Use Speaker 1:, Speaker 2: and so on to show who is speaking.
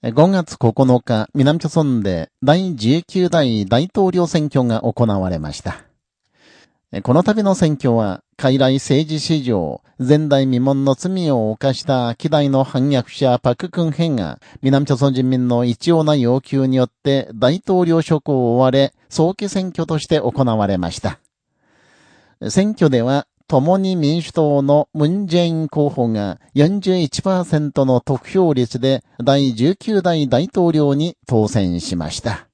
Speaker 1: 5月9日、南朝村で第19代大統領選挙が行われました。この度の選挙は、海来政治史上、前代未聞の罪を犯した希代の反逆者パククンヘンが、南朝鮮人民の一様な要求によって大統領職を追われ、早期選挙として行われました。選挙では、共に民主党のムン・ジェイン候補が41%の得票率で第19代大統領に当選しました。